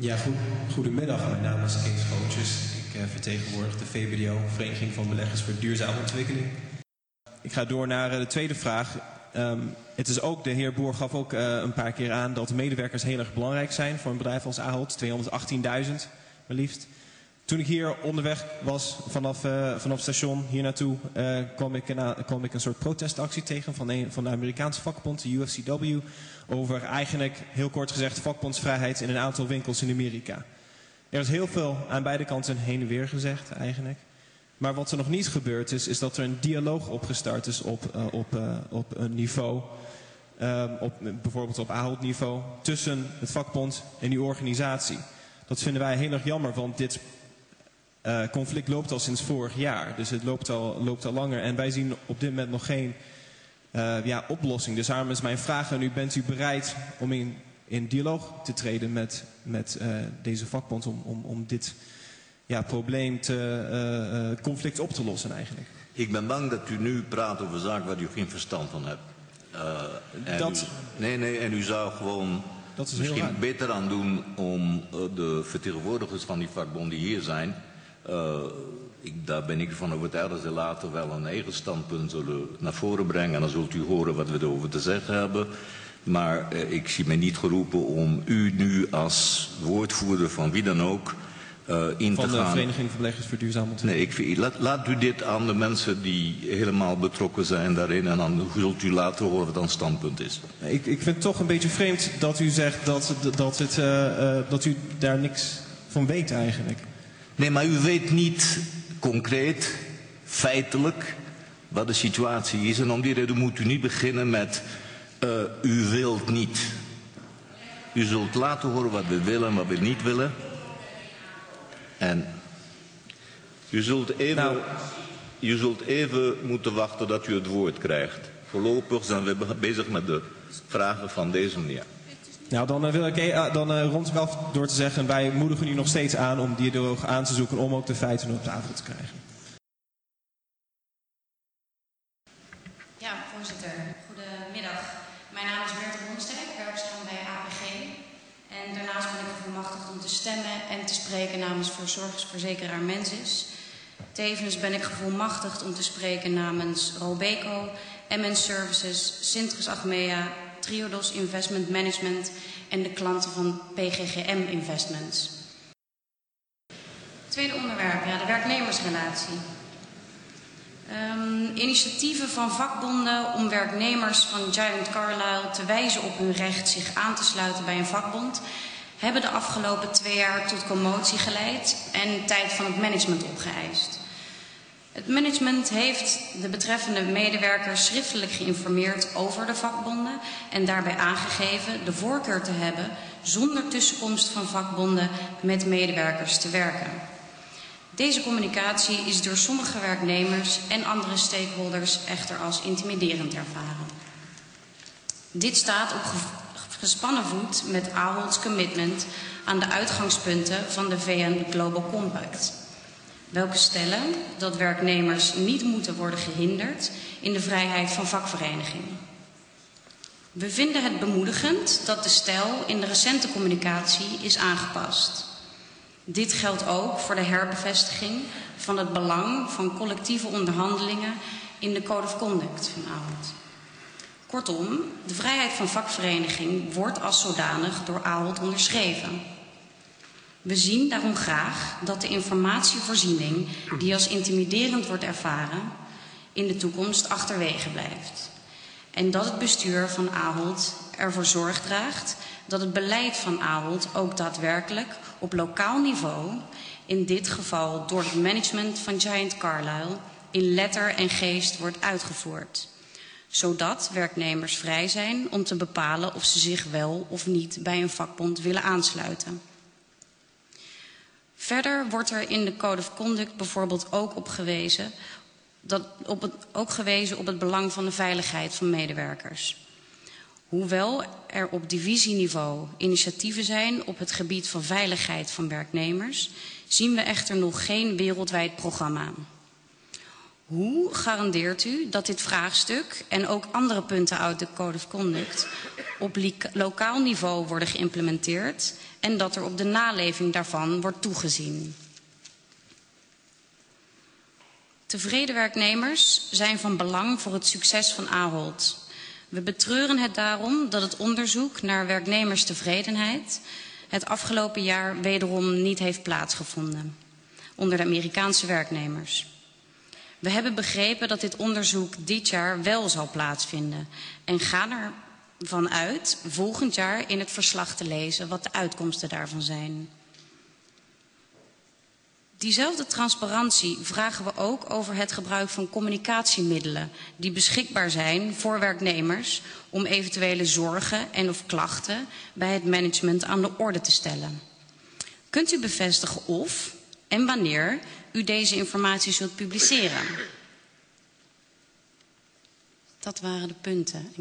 Ja, goed, goedemiddag. Mijn naam is Kees Gootjes. Ik uh, vertegenwoordig de VBDO, Vereniging van Beleggers voor Duurzame Ontwikkeling. Ik ga door naar uh, de tweede vraag. Um, het is ook, de heer Boer gaf ook uh, een paar keer aan dat de medewerkers heel erg belangrijk zijn voor een bedrijf als Ahold. 218.000 maar liefst. Toen ik hier onderweg was vanaf, uh, vanaf station hier naartoe, uh, kwam, ik een, ik een soort protestactie tegen van, een, van de Amerikaanse vakbond, de UFCW, over eigenlijk, heel kort gezegd, vakbondsvrijheid in een aantal winkels in Amerika. Er is heel veel aan beide kanten heen en weer gezegd eigenlijk. Maar wat er nog niet gebeurd is, is dat er een dialoog opgestart is op, op, op een niveau, op, bijvoorbeeld op Ahold niveau, tussen het vakbond en die organisatie. Dat vinden wij heel erg jammer, want dit uh, conflict loopt al sinds vorig jaar. Dus het loopt al, loopt al langer. En wij zien op dit moment nog geen uh, ja, oplossing. Dus daarom is mijn vraag aan u, bent u bereid om in, in dialoog te treden met, met uh, deze vakbond om, om, om dit ja, probleem, te, conflict op te lossen eigenlijk? Ik ben bang dat u nu praat over zaken waar u geen verstand van hebt. dat... U, nee, nee, en u zou gewoon dat is misschien beter aan doen om de vertegenwoordigers van die vakbonden die hier zijn uh, ik, daar ben ik van overtuigd dat ze later wel een eigen standpunt zullen naar voren brengen. En dan zult u horen wat we erover te zeggen hebben. Maar uh, ik zie mij niet geroepen om u nu als woordvoerder van wie dan ook uh, in van te de gaan. Vereniging van Beleggers voor. Nee, ik, laat, laat u dit aan de mensen die helemaal betrokken zijn daarin. En dan zult u later horen wat dan standpunt is. Ik, ik vind het toch een beetje vreemd dat u zegt dat, dat, het, dat u daar niks van weet eigenlijk. Nee, maar u weet niet concreet, feitelijk, wat de situatie is. En om die reden moet u niet beginnen met, uh, u wilt niet. U zult laten horen wat we willen en wat we niet willen. En u zult even, nou. u zult even moeten wachten dat u het woord krijgt. Voorlopig zijn we bezig met de vragen van deze meneer. Nou, dan uh, wil ik uh, dan uh, rond ik af door te zeggen, wij moedigen u nog steeds aan om dialoog aan te zoeken om ook de feiten op tafel te krijgen. Ja, voorzitter. Goedemiddag. Mijn naam is Berthe Romsterk, werkzaam bij APG. En daarnaast ben ik gevolmachtigd om te stemmen en te spreken namens verzorgingsverzekeraar Mensis. Tevens ben ik gevolmachtigd om te spreken namens Robeco, MN Services, Sintrus Achmea, Triodos Investment Management en de klanten van PGGM Investments. Tweede onderwerp, ja, de werknemersrelatie. Um, initiatieven van vakbonden om werknemers van Giant Carlyle te wijzen op hun recht zich aan te sluiten bij een vakbond hebben de afgelopen twee jaar tot commotie geleid en tijd van het management opgeëist. Het management heeft de betreffende medewerkers schriftelijk geïnformeerd over de vakbonden en daarbij aangegeven de voorkeur te hebben zonder tussenkomst van vakbonden met medewerkers te werken. Deze communicatie is door sommige werknemers en andere stakeholders echter als intimiderend ervaren. Dit staat op gespannen voet met Aholds commitment aan de uitgangspunten van de VN Global Compact welke stellen dat werknemers niet moeten worden gehinderd in de vrijheid van vakvereniging. We vinden het bemoedigend dat de stijl in de recente communicatie is aangepast. Dit geldt ook voor de herbevestiging van het belang van collectieve onderhandelingen in de Code of Conduct van Ahold. Kortom, de vrijheid van vakvereniging wordt als zodanig door Ahold onderschreven. We zien daarom graag dat de informatievoorziening, die als intimiderend wordt ervaren, in de toekomst achterwege blijft. En dat het bestuur van Ahold ervoor zorg draagt dat het beleid van Ahold ook daadwerkelijk op lokaal niveau, in dit geval door het management van Giant Carlyle, in letter en geest wordt uitgevoerd. Zodat werknemers vrij zijn om te bepalen of ze zich wel of niet bij een vakbond willen aansluiten. Verder wordt er in de Code of Conduct bijvoorbeeld ook op gewezen, dat, op het, ook gewezen op het belang van de veiligheid van medewerkers. Hoewel er op divisieniveau initiatieven zijn op het gebied van veiligheid van werknemers, zien we echter nog geen wereldwijd programma. Hoe garandeert u dat dit vraagstuk en ook andere punten uit de Code of Conduct op lokaal niveau worden geïmplementeerd en dat er op de naleving daarvan wordt toegezien? Tevreden werknemers zijn van belang voor het succes van Ahold. We betreuren het daarom dat het onderzoek naar werknemerstevredenheid het afgelopen jaar wederom niet heeft plaatsgevonden onder de Amerikaanse werknemers. We hebben begrepen dat dit onderzoek dit jaar wel zal plaatsvinden en gaan ervan uit volgend jaar in het verslag te lezen wat de uitkomsten daarvan zijn. Diezelfde transparantie vragen we ook over het gebruik van communicatiemiddelen die beschikbaar zijn voor werknemers om eventuele zorgen en of klachten bij het management aan de orde te stellen. Kunt u bevestigen of en wanneer u deze informatie zult publiceren? Dat waren de punten.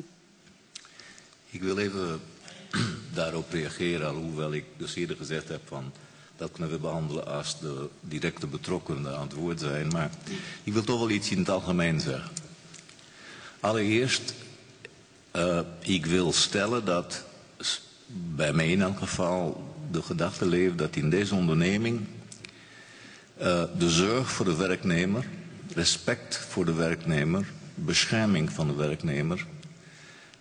Ik wil even daarop reageren, alhoewel ik dus eerder gezegd heb van dat kunnen we behandelen als de directe betrokkenen aan het woord zijn. Maar ik wil toch wel iets in het algemeen zeggen. Allereerst, uh, ik wil stellen dat bij mij in elk geval de gedachte leeft dat in deze onderneming uh, de zorg voor de werknemer, respect voor de werknemer, bescherming van de werknemer,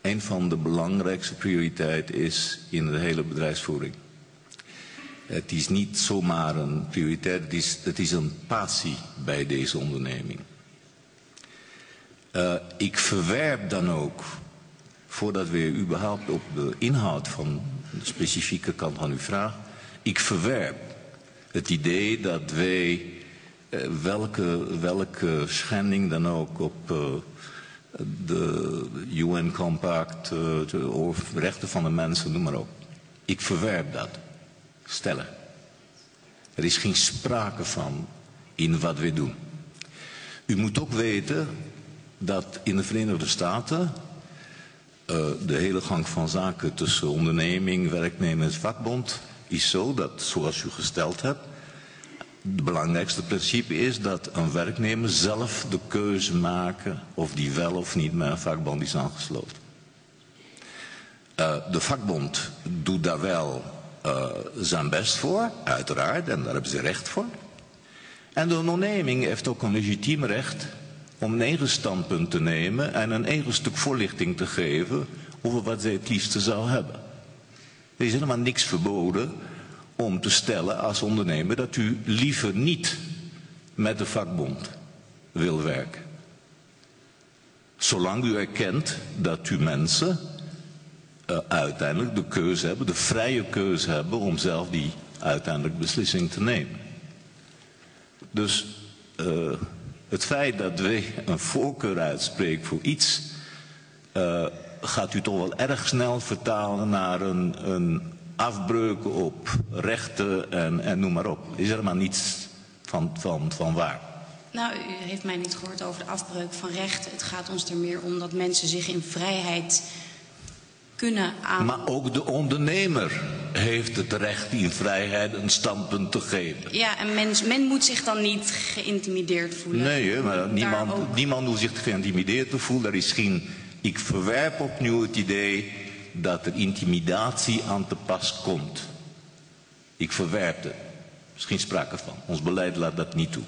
een van de belangrijkste prioriteiten is in de hele bedrijfsvoering. Het is niet zomaar een prioriteit, het is, het is een passie bij deze onderneming. Uh, ik verwerp dan ook, voordat we überhaupt op de inhoud van de specifieke kant van uw vraag, ik verwerp het idee dat wij uh, welke, welke schending dan ook op uh, de UN-compact of rechten van de mensen, noem maar op. Ik verwerp dat stellen. Er is geen sprake van in wat we doen. U moet ook weten dat in de Verenigde Staten de hele gang van zaken tussen onderneming, werknemers, vakbond is zo dat, zoals u gesteld hebt, het belangrijkste principe is dat een werknemer zelf de keuze maakt of die wel of niet met een vakbond is aangesloten. Uh, de vakbond doet daar wel uh, zijn best voor, uiteraard, en daar hebben ze recht voor. En de onderneming heeft ook een legitiem recht om een eigen standpunt te nemen en een eigen stuk voorlichting te geven over wat zij het liefste zou hebben. Er is helemaal niks verboden om te stellen als ondernemer dat u liever niet met de vakbond wil werken. Zolang u erkent dat u mensen uh, uiteindelijk de keuze hebben, de vrije keuze hebben om zelf die uiteindelijk beslissing te nemen. Dus uh, het feit dat wij een voorkeur uitspreken voor iets, uh, gaat u toch wel erg snel vertalen naar een, een afbreuk op rechten en, en noem maar op. Is er maar niets van, van, van waar. Nou, u heeft mij niet gehoord over de afbreuk van rechten. Het gaat ons er meer om dat mensen zich in vrijheid kunnen aan... Maar ook de ondernemer heeft het recht in vrijheid een standpunt te geven. Ja, en men, men moet zich dan niet geïntimideerd voelen. Nee, maar niemand, niemand hoeft zich geïntimideerd te voelen. Er is geen... Ik verwerp opnieuw het idee dat er intimidatie aan te pas komt. Ik verwerp het. Er is geen sprake van. Ons beleid laat dat niet toe.